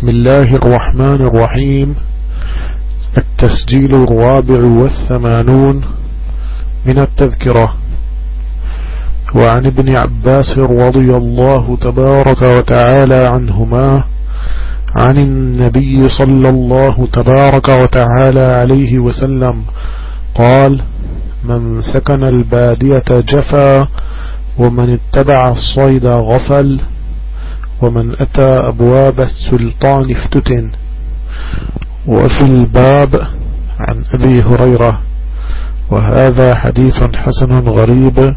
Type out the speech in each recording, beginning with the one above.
بسم الله الرحمن الرحيم. التسجيل الرابع والثمانون من التذكرة. وعن ابن عباس رضي الله تبارك وتعالى عنهما عن النبي صلى الله تبارك وتعالى عليه وسلم قال من سكن البادية جفا ومن اتبع الصيد غفل ومن أتى أبواب السلطان افتتن. وفي الباب عن أبي هريرة. وهذا حديث حسن غريب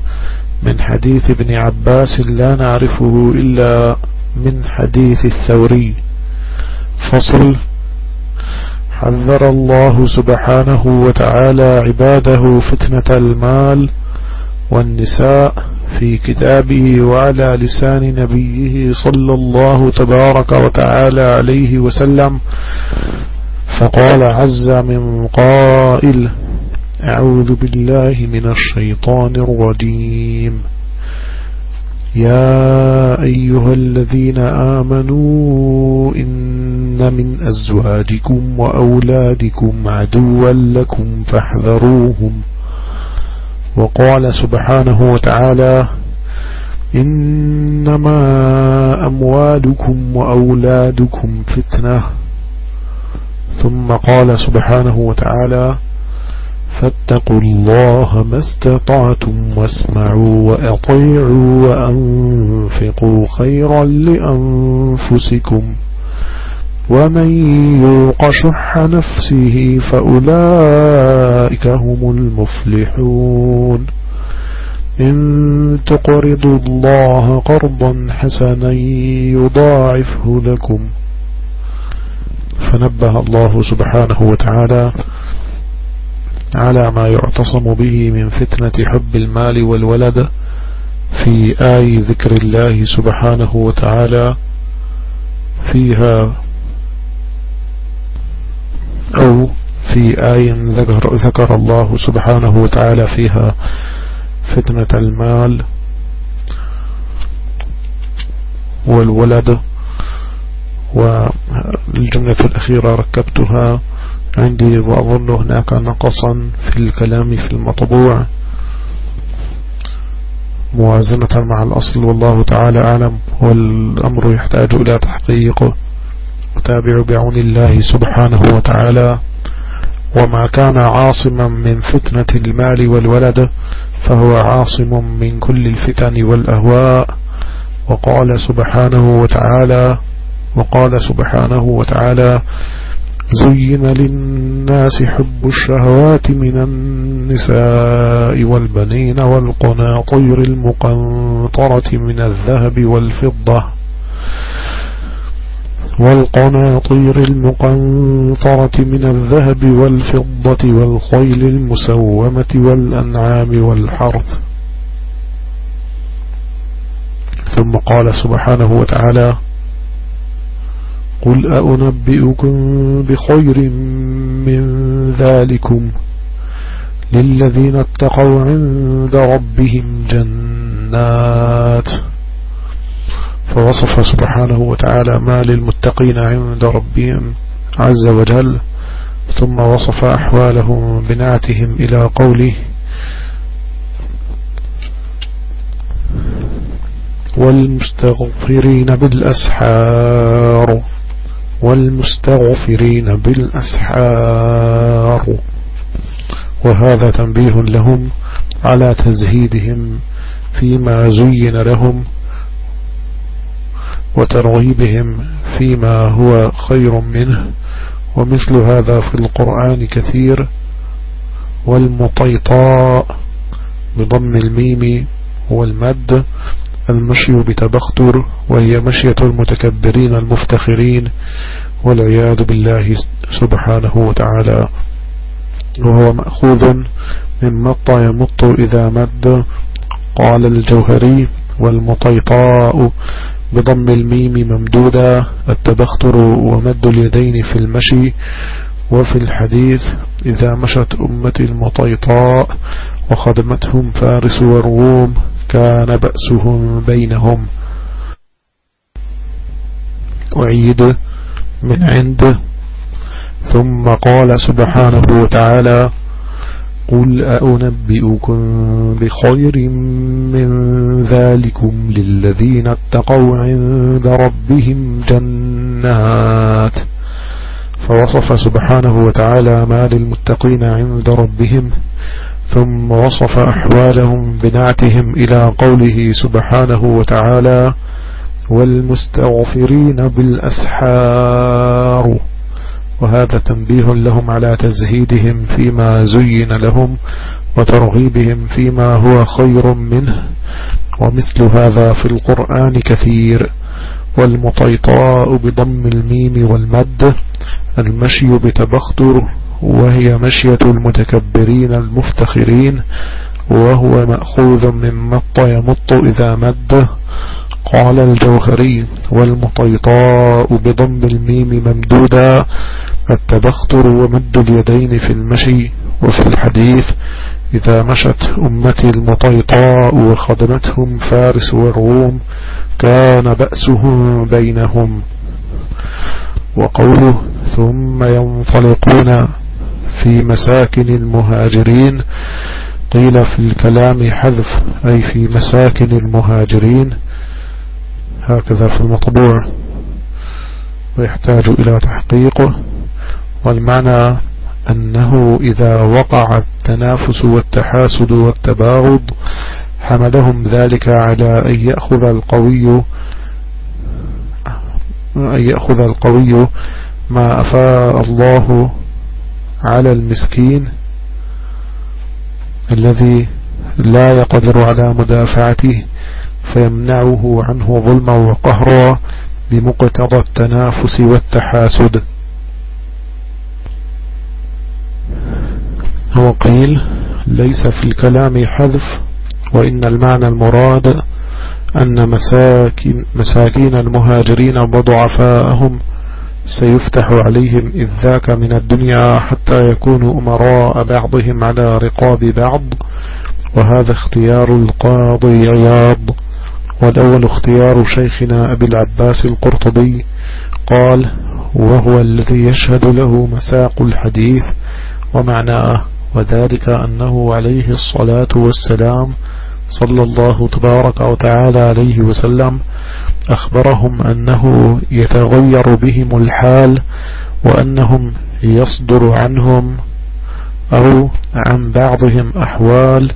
من حديث ابن عباس لا نعرفه إلا من حديث الثوري. فصل حذر الله سبحانه وتعالى عباده فتنة المال والنساء في كتابه وعلى لسان نبيه صلى الله تبارك وتعالى عليه وسلم فقال عز من قائل أعوذ بالله من الشيطان الرجيم. يا أيها الذين آمنوا إن من أزواجكم وأولادكم عدوا لكم فاحذروهم. وقال سبحانه وتعالى إنما أموالكم وأولادكم فتنة. ثم قال سبحانه وتعالى فاتقوا الله ما استطعتم واسمعوا وأطيعوا وأنفقوا خيرا لأنفسكم. ومن يوق شح نفسه فأولئك هم المفلحون. إن تقرضوا الله قرضا حسنا يضاعفه لكم. فنبه الله سبحانه وتعالى على ما يعتصم به من فتنة حب المال والولد في آي ذكر الله سبحانه وتعالى. فيها أو في آي ذكر, ذكر الله سبحانه وتعالى فيها فتنة المال والولد والجملة الأخيرة ركبتها عندي وأظن هناك نقصا في الكلام في المطبوع موازنة مع الأصل والله تعالى أعلم والأمر يحتاج إلى تحقيق وتابع بعون الله سبحانه وتعالى وما كان عاصما من فتنة المال والولد فهو عاصم من كل الفتن والأهواء. وقال سبحانه وتعالى وقال سبحانه وتعالى زين للناس حب الشهوات من النساء والبنين والقناطير المقنطرة من الذهب والفضة. والقناطير المقنطرة من الذهب والفضة والخيل المسومة والأنعام والحرث. ثم قال سبحانه وتعالى قل أنبئكم بخير من ذلكم للذين اتقوا عند ربهم جنات. فوصف سبحانه وتعالى ما للمتقين عند ربهم عز وجل ثم وصف أحوالهم بنعتهم إلى قوله والمستغفرين بالأسحار والمستغفرين بالأسحار. وهذا تنبيه لهم على تزهيدهم فيما زين لهم وترغيبهم فيما هو خير منه ومثل هذا في القرآن كثير والمطيطاء بضم الميم والمد المشي بتبختر وهي مشية المتكبرين المفتخرين والعياذ بالله سبحانه وتعالى. وهو مأخوذ من مط يمط إذا مد قال الجوهري والمطيطاء بضم الميم ممدودة التبختر ومد اليدين في المشي. وفي الحديث إذا مشت أمتي المطيطاء وخدمتهم فارس والروم كان بأسهم بينهم. أعيد من عنده ثم قال سبحانه وتعالى قل أنبئكم بخير من ذلكم للذين اتقوا عند ربهم جنات فوصف سبحانه وتعالى ما للمتقين عند ربهم ثم وصف أحوالهم بنعتهم إلى قوله سبحانه وتعالى والمستغفرين بالأسحار وهذا تنبيه لهم على تزهيدهم فيما زين لهم وترغيبهم فيما هو خير منه. ومثل هذا في القرآن كثير والمطيطاء بضم الميم والمد المشي بتبختر وهي مشية المتكبرين المفتخرين وهو مأخوذ من مط يمط إذا مد. قال الجوهري والمطيطاء بضم الميم ممدودا التبختر ومد اليدين في المشي وفي الحديث إذا مشت أمتي المطيطاء وخدمتهم فارس والروم كان بأسهم بينهم. وقوله ثم ينطلقون في مساكن المهاجرين قيل في الكلام حذف أي في مساكن المهاجرين. هكذا في المطبوع. ويحتاج إلى تحقيقه والمعنى أنه إذا وقع التنافس والتحاسد والتباغض حملهم ذلك على أن يأخذ القوي أن يأخذ القوي ما أفاء الله على المسكين الذي لا يقدر على مدافعته فيمنعه عنه ظلما وقهرا بمقتضى التنافس والتحاسد. وقيل ليس في الكلام حذف وإن المعنى المراد أن مساكين, مساكين المهاجرين وضعفاءهم سيفتح عليهم إذ ذاك من الدنيا حتى يكونوا أمراء بعضهم على رقاب بعض. وهذا اختيار القاضي عياض. والأول اختيار شيخنا أبي العباس القرطبي. قال وهو الذي يشهد له مساق الحديث ومعناه وذلك أنه عليه الصلاة والسلام صلى الله تبارك وتعالى عليه وسلم أخبرهم أنه يتغير بهم الحال وأنهم يصدر عنهم أو عن بعضهم أحوال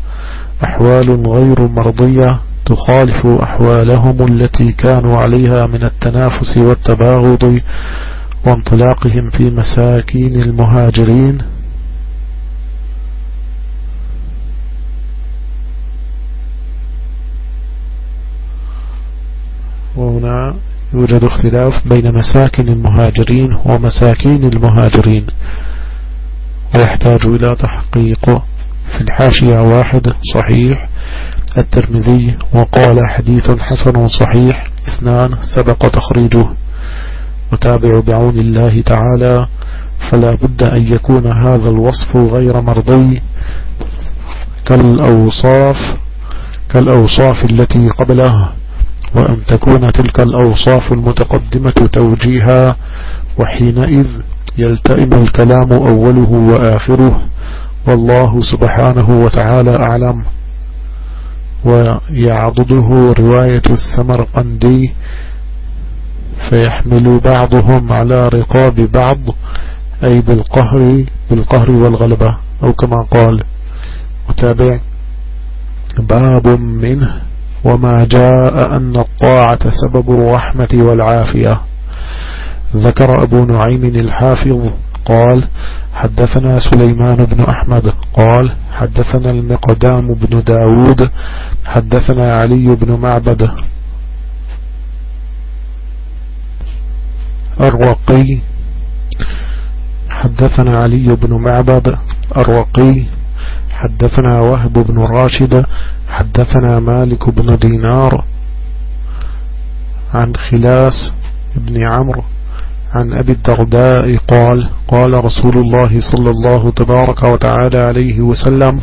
أحوال غير مرضية تخالف أحوالهم التي كانوا عليها من التنافس والتباغض وانطلاقهم في مساكين المهاجرين. وهنا يوجد اختلاف بين مساكن المهاجرين ومساكين المهاجرين ويحتاج إلى تحقيق في الحاشية واحد صحيح الترمذي وقال حديث حسن صحيح اثنان سبق تخريجه نتابع بعون الله تعالى فلا بد أن يكون هذا الوصف غير مرضي كالأوصاف كالأوصاف التي قبله. وأن تكون تلك الأوصاف المتقدمة توجيها وحينئذ يلتئم الكلام أوله وآخره. والله سبحانه وتعالى أعلم. ويعضده رواية السمرقندي فيحمل بعضهم على رقاب بعض أي بالقهر بالقهر والغلبة أو كما قال. متابع. باب منه. وما جاء أن الطاعة سبب الرحمة والعافية. ذكر أبو نعيم الحافظ قال حدثنا سليمان بن أحمد قال حدثنا المقدام بن داود حدثنا علي بن معبد. الرقي. حدثنا علي بن معبد الرقي. حدثنا وهب بن راشد حدثنا مالك بن دينار عن خلاس بن عمرو عن أبي الدرداء قال قال رسول الله صلى الله تبارك وتعالى عليه وسلم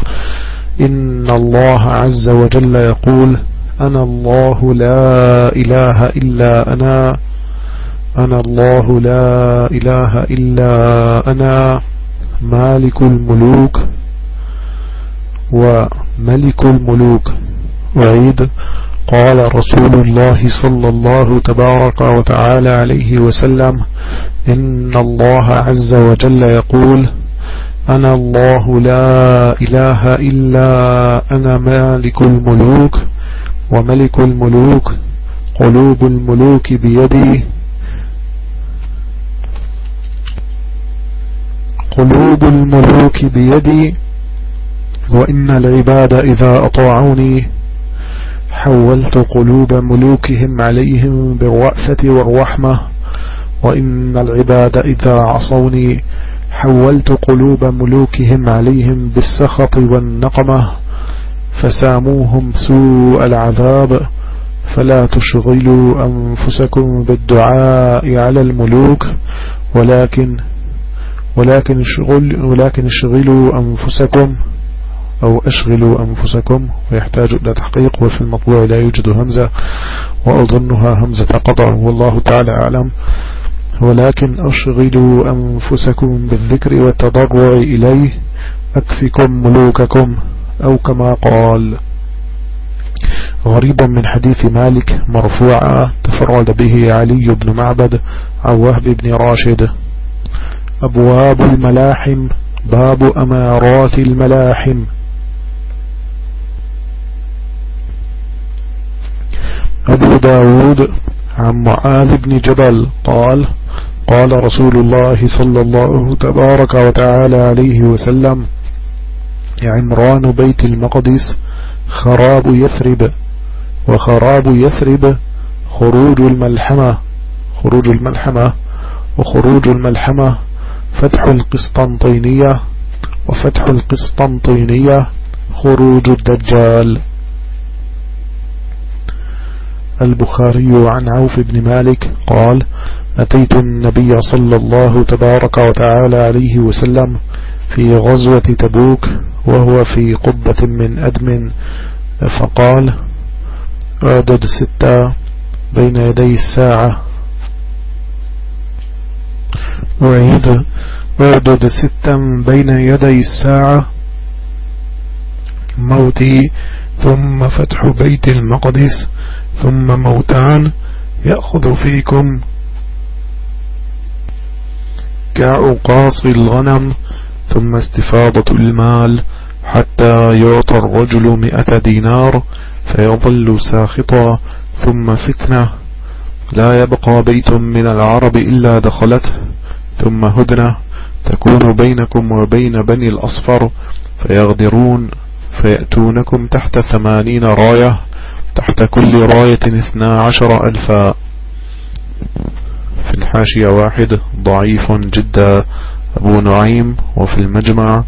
إن الله عز وجل يقول أنا الله لا إله إلا أنا أنا الله لا إله إلا أنا مالك الملوك وملك الملوك. وعيد قال رسول الله صلى الله تبارك وتعالى عليه وسلم إن الله عز وجل يقول أنا الله لا إله إلا أنا مالك الملوك وملك الملوك قلوب الملوك بيدي. قلوب الملوك بيدي. وإن العباد إذا أطاعوني حولت قلوب ملوكهم عليهم بالرأفة والرحمة. وإن العباد إذا عصوني حولت قلوب ملوكهم عليهم بالسخط والنقمة. فساموهم سوء العذاب. فلا تشغلوا أنفسكم بالدعاء على الملوك. ولكن ولكن ولكن اشغلوا أنفسكم أو أشغلوا أنفسكم ويحتاج إلى تحقيق وفي المطبوع لا يوجد همزة وأظنها همزة قطع. والله تعالى أعلم. ولكن أشغلوا أنفسكم بالذكر والتضرع إليه. أكفكم ملوككم أو كما قال غريب من حديث مالك مرفوعا تفرد به علي بن معبد عن وهب بن راشد. أبواب الملاحم باب أمارات الملاحم. أبو داود عن معاذ بن جبل قال قال رسول الله صلى الله تبارك وتعالى عليه وسلم عمران بيت المقدس خراب يثرب وخراب يثرب خروج الملحمة خروج الملحمة وخروج الملحمة فتح القسطنطينية وفتح القسطنطينية خروج الدجال. البخاري عن عوف بن مالك قال أتيت النبي صلى الله تبارك وتعالى عليه وسلم في غزوة تبوك وهو في قبة من أدم فقال أعدد ستة بين يدي الساعة. أعيد. أعدد ستا بين يدي الساعة موتي ثم فتح بيت المقدس. ثم موتان يأخذ فيكم كعقاص الغنم ثم استفاضة المال حتى يعطى الرجل مئة دينار فيظل ساخطا ثم فتنة. لا يبقى بيت من العرب إلا دخلته. ثم هدنة. تكون بينكم وبين بني الأصفر فيغدرون فيأتونكم تحت ثمانين راية. تحت كل راية اثنا عشر ألفا في الحاشية واحد ضعيف جدا أبو نعيم وفي المجمع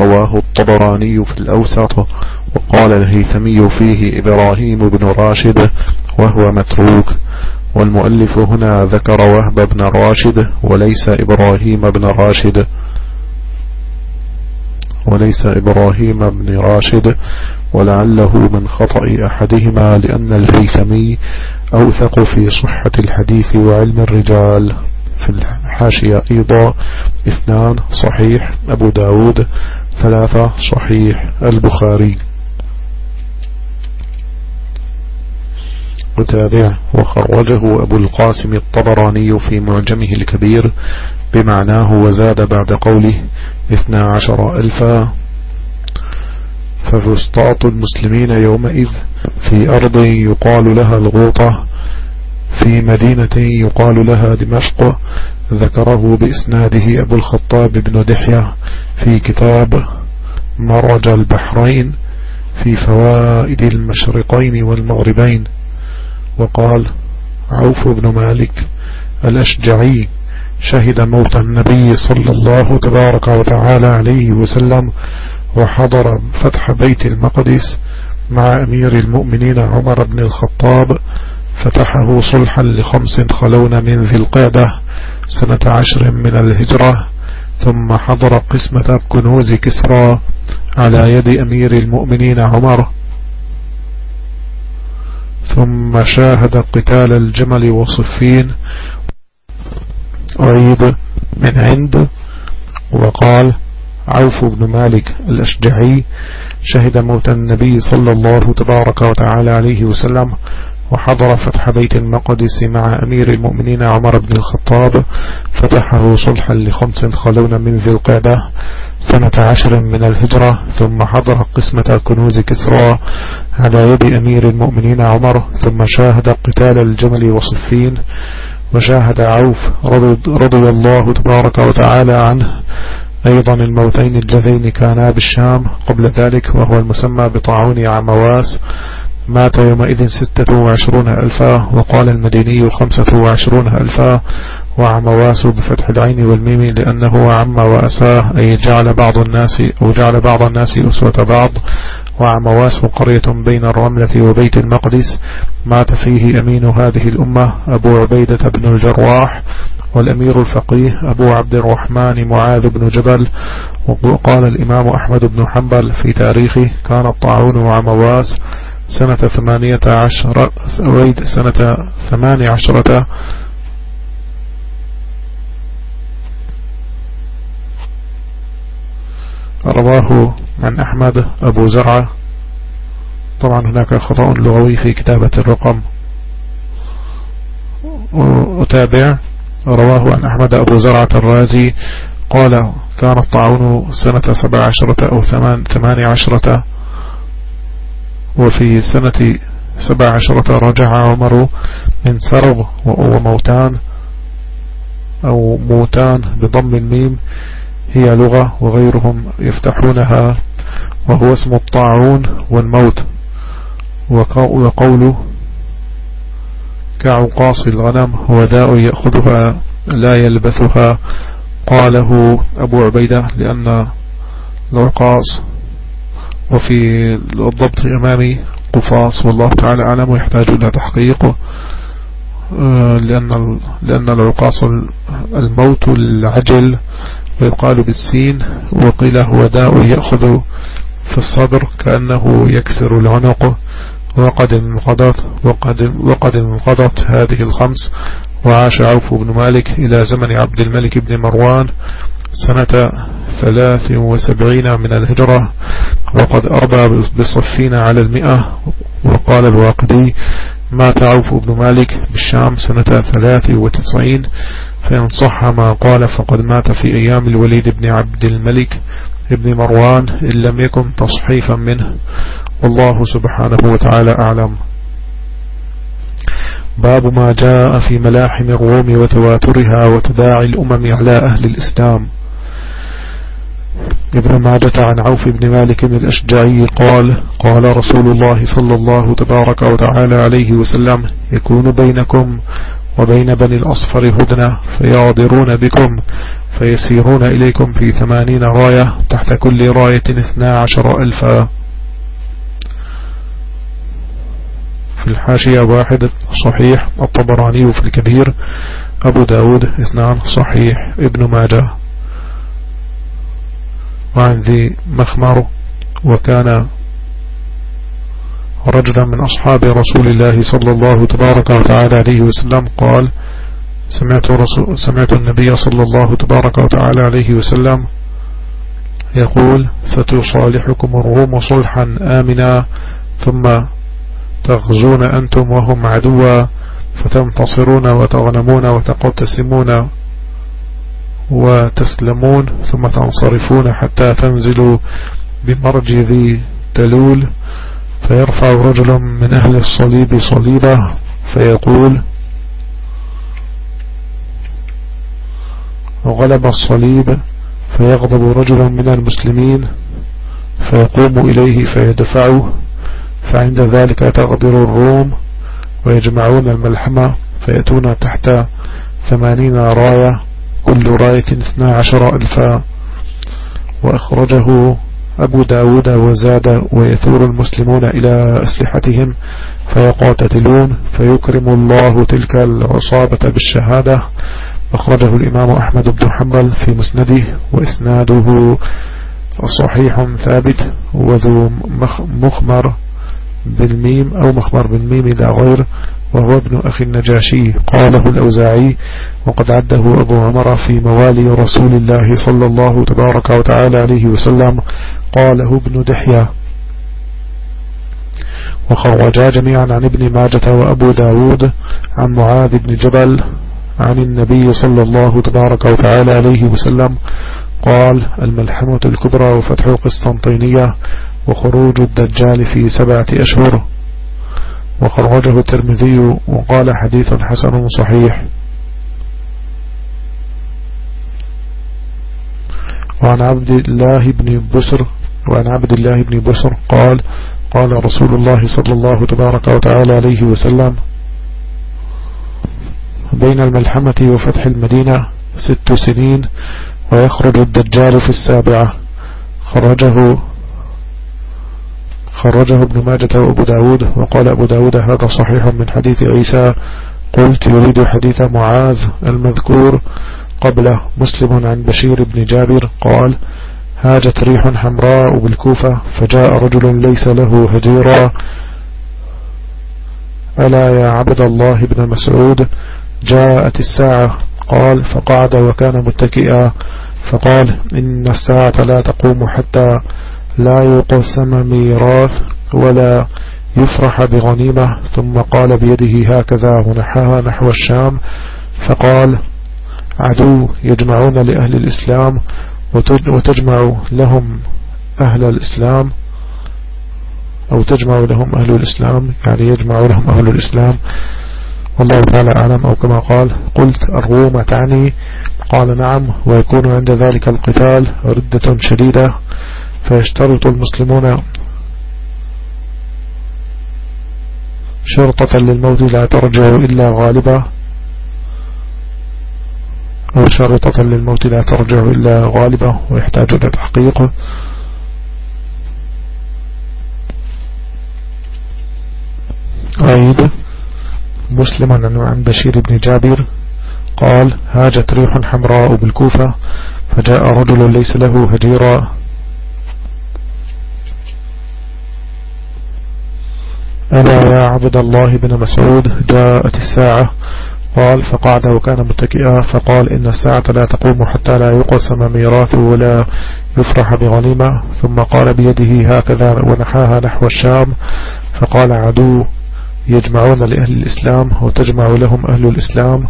رواه الطبراني في الأوسط وقال الهيثمي فيه إبراهيم بن راشد وهو متروك. والمؤلف هنا ذكر وهب بن راشد وليس إبراهيم بن راشد. وليس إبراهيم بن راشد ولعله من خطأ أحدهما لأن الهيثمي أوثق في صحة الحديث وعلم الرجال. في الحاشية أيضا اثنان صحيح أبو داود ثلاثة صحيح البخاري. متابع وخرجه أبو القاسم الطبراني في معجمه الكبير بمعناه وزاد بعد قوله اثنا عشر ألفا ففسطاط المسلمين يومئذ في أرض يقال لها الغوطة في مدينة يقال لها دمشق ذكره بإسناده أبو الخطاب بن دحية في كتاب مرج البحرين في فوائد المشرقين والمغربين. وقال عوف بن مالك الأشجعي شهد موت النبي صلى الله تبارك وتعالى عليه وسلم وحضر فتح بيت المقدس مع أمير المؤمنين عمر بن الخطاب فتحه صلحا لخمس خلون من ذي القعدة سنة عشر من الهجرة ثم حضر قسمة كنوز كسرى على يد أمير المؤمنين عمر. ثم شاهد قتال الجمل وصفين أعيد من عند وقال عوف بن مالك الأشجعي شهد موت النبي صلى الله تبارك وتعالى عليه وسلم وحضر فتح بيت المقدس مع أمير المؤمنين عمر بن الخطاب فتحه صلحا لخمس خلون من ذي القعدة سنة عشر من الهجرة ثم حضر قسمة كنوز كسرى على يد أمير المؤمنين عمر ثم شاهد قتال الجمل وصفين وشاهد عوف رضي, رضي الله تبارك وتعالى عنه أيضا الموتين اللذين كانا بالشام قبل ذلك وهو المسمى بطاعون عمواس مات يومئذ ستة وعشرون ألفا وقال المديني خمسة وعشرون ألفا وعمواس بفتح العين والميم لأنه عم وأساه أي جعل بعض الناس أو جعل بعض الناس أسوة بعض وعمواس قرية بين الرملة وبيت المقدس مات فيه أمين هذه الأمة أبو عبيدة بن الجراح والأمير الفقيه أبو عبد الرحمن معاذ بن جبل وقال الإمام أحمد بن حنبل في تاريخه كان الطاعون وعمواس سنة ثمانية عشر ويد سنة ثمانية عشرة. رواه عن أحمد أبو زرعة. طبعا هناك خطأ لغوي في كتابة الرقم. أتابع رواه عن أحمد أبو زرعة الرازي قال كان الطاعون سنة سبع عشرة أو ثمان, ثمان عشرة. وفي سنة سبع عشرة رجع عمر من سرغ وموتان أو موتان بضم الميم. هي لغة وغيرهم يفتحونها وهو اسم الطاعون والموت. وقوله كعقاص الغنم هو داء يأخذها لا يلبثها. قاله أبو عبيدة لأن العقاص وفي الضبط أمامي قفاص والله تعالى أعلم ويحتاج إلى تحقيق آه، لأن لأن العقاص الموت العجل ويقال بالسين. وقيل هو داء يأخذ في الصدر كأنه يكسر العنق. وقد انقضت وقد, وقد انقضت هذه الخمس وعاش عوف بن مالك إلى زمن عبد الملك بن مروان سنة ثلاث وسبعين من الهجرة وقد أربى بصفين على المئة وقال الواقدي مات عوف بن مالك بالشام سنة ثلاث وتسعين فإن صح ما قال فقد مات في أيام الوليد بن عبد الملك ابن مروان إن لم يكن تصحيفا منه. والله سبحانه وتعالى أعلم. باب ما جاء في ملاحم الروم وتواترها وتداعي الأمم على أهل الإسلام. ابن ماجة عن عوف بن مالك الأشجعي قال قال رسول الله صلى الله تبارك وتعالى عليه وسلم يكون بينكم وبين بني الأصفر هدنة فيغادرون بكم. فيسيرون إليكم في ثمانين راية تحت كل راية اثنا عشر ألفا في الحاشية واحد صحيح الطبراني في الكبير أبو داود اثنان صحيح ابن ماجه. وعن ذي مخمر وكان رجلا من أصحاب رسول الله صلى الله تبارك وتعالى عليه وسلم قال سمعت, رسول سمعت النبي صلى الله تبارك وتعالى عليه وسلم يقول ستصالحكم الروم صلحا آمنا ثم تغزون أنتم وهم عدوا فتنتصرون وتغنمون وتقتسمون وتسلمون ثم تنصرفون حتى تنزلوا بمرج ذي تلول. فيرفع رجل من أهل الصليب صليبة فيقول غلب الصليب فيغضب رجل من المسلمين فيقوم إليه فيدفعه فعند ذلك تغدر الروم ويجمعون الملحمة فيأتون تحت ثمانين راية كل راية اثنا عشر ألفا. وأخرجه أبو داود وزاد ويثور المسلمون إلى أسلحتهم فيقاتلون فيكرم الله تلك العصابة بالشهادة. أخرجه الإمام أحمد بن حنبل في مسنده وإسناده صحيح ثابت وذو مخمر بالميم أو مخمر بالميم لا غير وهو ابن أخي النجاشي. قاله الأوزاعي وقد عده أبو عمر في موالي رسول الله صلى الله تبارك وتعالى عليه وسلم. قاله ابن دحية. وخرجا جميعا عن ابن ماجة وأبو داود عن معاذ بن جبل عن النبي صلى الله تبارك وتعالى عليه وسلم قال الملحمة الكبرى وفتح القسطنطينية وخروج الدجال في سبعة أشهر. وخرجه الترمذي وقال حديث حسن صحيح. وعن عبد الله بن بسر وعن عبد الله بن بسر قال قال رسول الله صلى الله تبارك وتعالى عليه وسلم بين الملحمة وفتح المدينة ست سنين ويخرج الدجال في السابعة. خرجه خرجه ابن ماجة وأبو داود وقال أبو داود هذا صحيح من حديث عيسى. قلت يريد حديث معاذ المذكور قبله. مسلم عن بشير بن جابر قال هاجت ريح حمراء بالكوفة فجاء رجل ليس له هجيرا. ألا يا عبد الله بن مسعود؟ جاءت الساعة قال فقعد وكان متكئا فقال إن الساعة لا تقوم حتى لا يقسم ميراث ولا يفرح بغنيمة. ثم قال بيده هكذا ونحاها نحو الشام. فقال عدو يجمعون لأهل الإسلام وتجمع لهم أهل الإسلام أو تجمع لهم أهل الإسلام يعني يجمع لهم أهل الإسلام. والله تعالى أعلم أو كما قال قلت الروم تعني؟ قال نعم ويكون عند ذلك القتال ردة شديدة فيشترط المسلمون شرطة للموت لا ترجع إلا غالبا أو شرطة للموت لا ترجع إلا غالبة ويحتاج إلى تحقيقه أيضا مسلما عن بشير بن جابر قال هاجت ريح حمراء بالكوفة فجاء رجل ليس له هجيرا. ألا يا عبد الله بن مسعود جاءت الساعة. قال فقعد وكان متكئا فقال إن الساعة لا تقوم حتى لا يقسم ميراثه ولا يفرح بغنيمة. ثم قال بيده هكذا ونحاها نحو الشام. فقال عدو. يجمعون لأهل الإسلام وتجمع لهم أهل الإسلام؟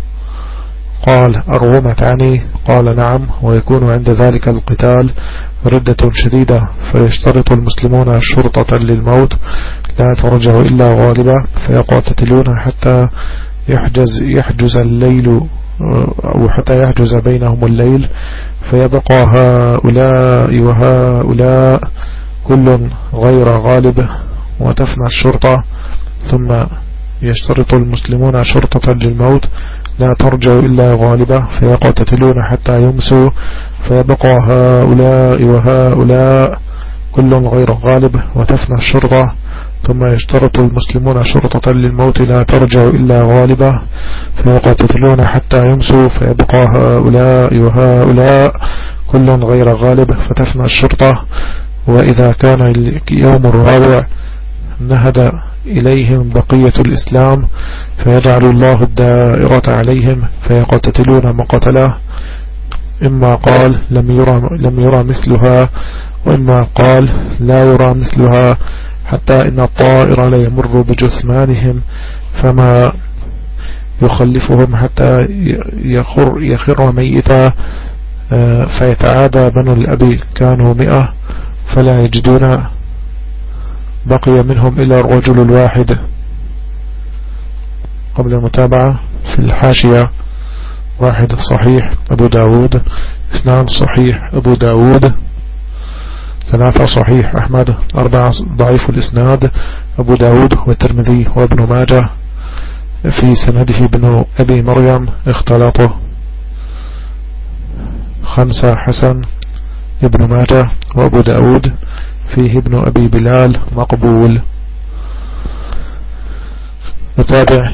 قال أرغم تعني قال نعم ويكون عند ذلك القتال ردة شديدة فيشترط المسلمون شرطة للموت لا ترجع إلا غالبا فيقاتلون حتى يحجز, يحجز الليل أو حتى يحجز بينهم الليل فيبقى هؤلاء وهؤلاء كل غير غالب وتفنى الشرطة. ثم يشترط المسلمون شرطة للموت لا ترجع إلا غالبة فيقاتلون حتى يمسوا فيبقى هؤلاء وهؤلاء كل غير غالب وتفنى الشرطة. ثم يشترط المسلمون شرطة للموت لا ترجع إلا غالبة فيقاتلون حتى يمسوا فيبقى هؤلاء وهؤلاء كل غير غالب فتفنى الشرطة. وإذا كان يوم الرابع نهد إليهم بقية الإسلام فيجعل الله الدائرة عليهم فيقتتلون مقتله إما قال لم يرى, لم يرى مثلها وإما قال لا يرى مثلها حتى إن الطائر ليمر بجثمانهم فما يخلفهم حتى يخر, يخر ميتا. آه، فيتعادى بنو الأبي كانوا مئة فلا يجدون بقي منهم إلا الرجل الواحد. قبل المتابعة في الحاشية واحد صحيح أبو داود. اثنان صحيح أبو داود. ثلاثة صحيح أحمد. أربعة ضعيف الإسناد أبو داود والترمذي وابن ماجه. في سنده ابن أبي مريم اختلطه. خمسة حسن ابن ماجه وأبو داود. فيه ابن أبي بلال مقبول. نتابع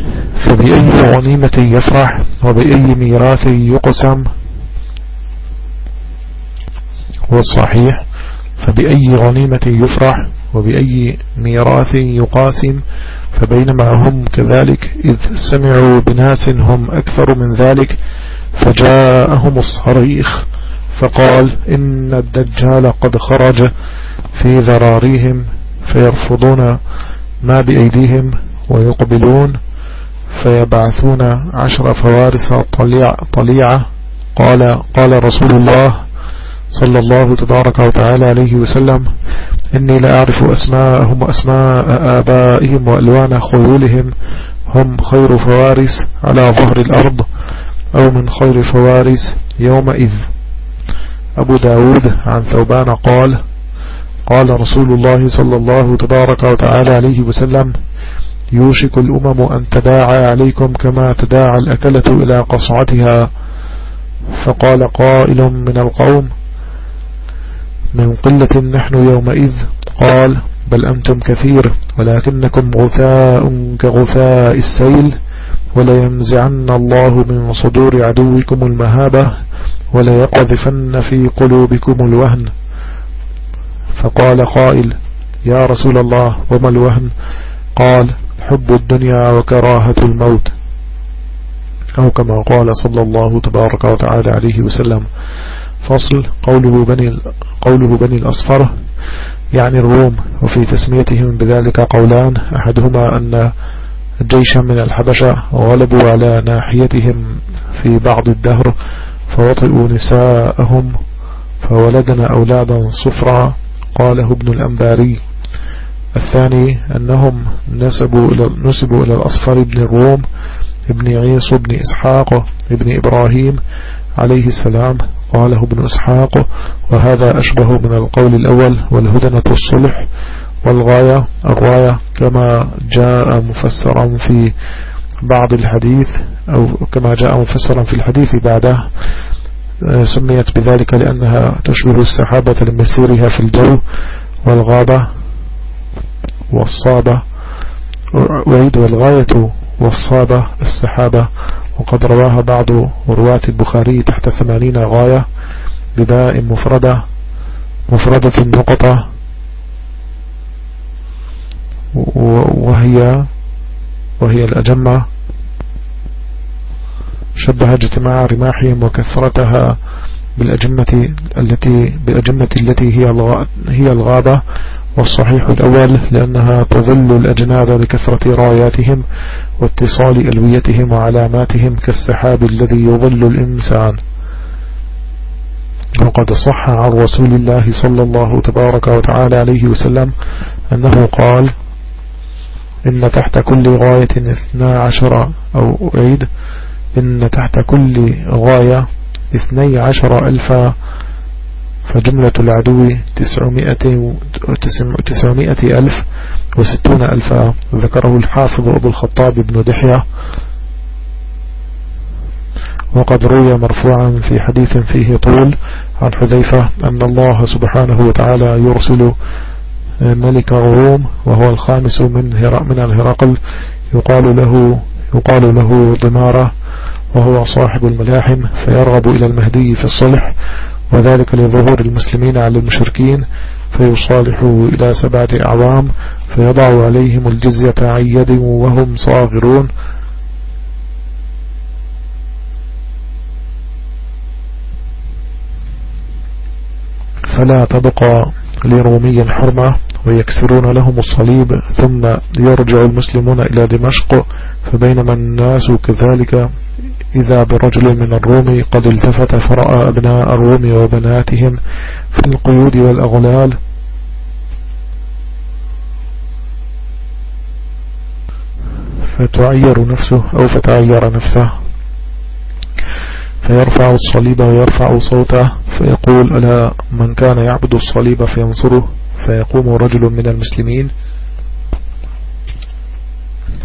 فبأي غنيمة يفرح وبأي ميراث يقسم. هو الصحيح. فبأي غنيمة يفرح وبأي ميراث يقاسم. فبينما هم كذلك إذ سمعوا بناس هم أكثر من ذلك فجاءهم الصريخ فقال إن الدجال قد خرج. في ذراريهم فيرفضون ما بأيديهم ويقبلون فيبعثون عشر فوارس طليعة. قال قال رسول الله صلى الله تبارك وتعالى عليه وسلم إني لا أعرف أسماءهم وأسماء آبائهم وألوان خيولهم. هم خير فوارس على ظهر الأرض أو من خير فوارس يومئذ. أبو داود عن ثوبان قال قال رسول الله صلى الله تبارك وتعالى عليه وسلم يوشك الأمم أن تداعى عليكم كما تداعى الأكلة إلى قصعتها. فقال قائل من القوم من قلة نحن يومئذ؟ قال بل أنتم كثير ولكنكم غثاء كغثاء السيل ولينزعن الله من صدور عدوكم المهابة وليقذفن في قلوبكم الوهن. فقال قائل يا رسول الله وما الوهن؟ قال حب الدنيا وكراهة الموت. أو كما قال صلى الله تبارك وتعالى عليه وسلم. فصل قوله بني, قوله بني الأصفر يعني الروم. وفي تسميتهم بذلك قولان أحدهما أن جيشا من الحبشة غلبوا على ناحيتهم في بعض الدهر فوطئوا نساءهم فولدنا أولادا صفرا. قاله ابن الأنباري. الثاني أنهم نسبوا إلى, نسبوا إلى الأصفر بن الروم ابن عيسى بن إسحاق ابن إبراهيم عليه السلام قاله ابن إسحاق. وهذا أشبه من القول الأول والهدنة الصلح والغاية. الغاية كما جاء مفسرا في بعض الحديث أو كما جاء مفسرا في الحديث بعده. سميت بذلك لأنها تشبه السحابة لمسيرها في الجو والغابة والصابة. وعيد والغاية والصابة السحابة. وقد رواها بعض رواة البخاري تحت ثمانين غاية بباء مفردة مفردة نقطة. وهي وهي الأجمة. شبه اجتماع رماحهم وكثرتها بالأجمة التي بالأجمة التي هي هي الغابة والصحيح الأول لأنها تظل الأجناد لكثرة راياتهم واتصال ألويتهم وعلاماتهم كالسحاب الذي يظل الإنسان. وقد صح عن رسول الله صلى الله تبارك وتعالى عليه وسلم أنه قال إن تحت كل غاية اثنا عشر أو أعيد إن تحت كل غاية اثني عشر ألف فجملة العدو تسعمائة, تسعمائة ألف وستون ألف. ذكره الحافظ أبو الخطاب بن دحية. وقد روي مرفوعا في حديث فيه طول عن حذيفة أن الله سبحانه وتعالى يرسل ملك الروم وهو الخامس من من الهرقل. يقال له يقال له ضمارة وهو صاحب الملاحم فيرغب إلى المهدي في الصلح وذلك لظهور المسلمين على المشركين فيصالحوا إلى سبعة أعوام فيضع عليهم الجزية عن وهم صاغرون. فلا تبقى لرومي حرمة ويكسرون لهم الصليب ثم يرجع المسلمون إلى دمشق فبينما الناس كذلك إذا برجل من الروم قد التفت فرأى أبناء الروم وبناتهم في القيود والأغلال. فتعير نفسه أو فتعير نفسه. فيرفع الصليب ويرفع صوته. فيقول ألا من كان يعبد الصليب فينصره. فيقوم رجل من المسلمين.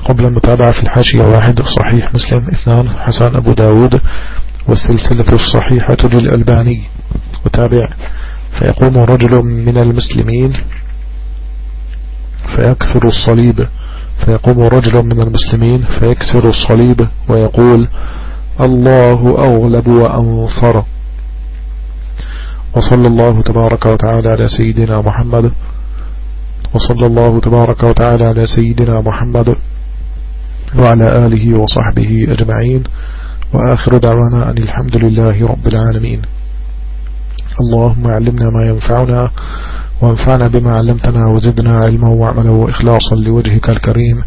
قبل المتابعة في الحاشية واحد صحيح مسلم اثنان حسن أبو داود والسلسلة الصحيحة للألباني. وتابع فيقوم رجل من المسلمين فيكسر الصليب. فيقوم رجل من المسلمين فيكسر الصليب ويقول الله أغلب وأنصر. وصلى الله تبارك وتعالى على سيدنا محمد. وصلى الله تبارك وتعالى على سيدنا محمد. وعلى آله وصحبه أجمعين. وآخر دعوانا أن الحمد لله رب العالمين. اللهم علمنا ما ينفعنا وانفعنا بما علمتنا وزدنا علما وعملا وإخلاصا لوجهك الكريم.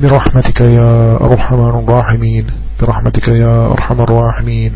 برحمتك يا أرحم الراحمين. برحمتك يا أرحم الراحمين.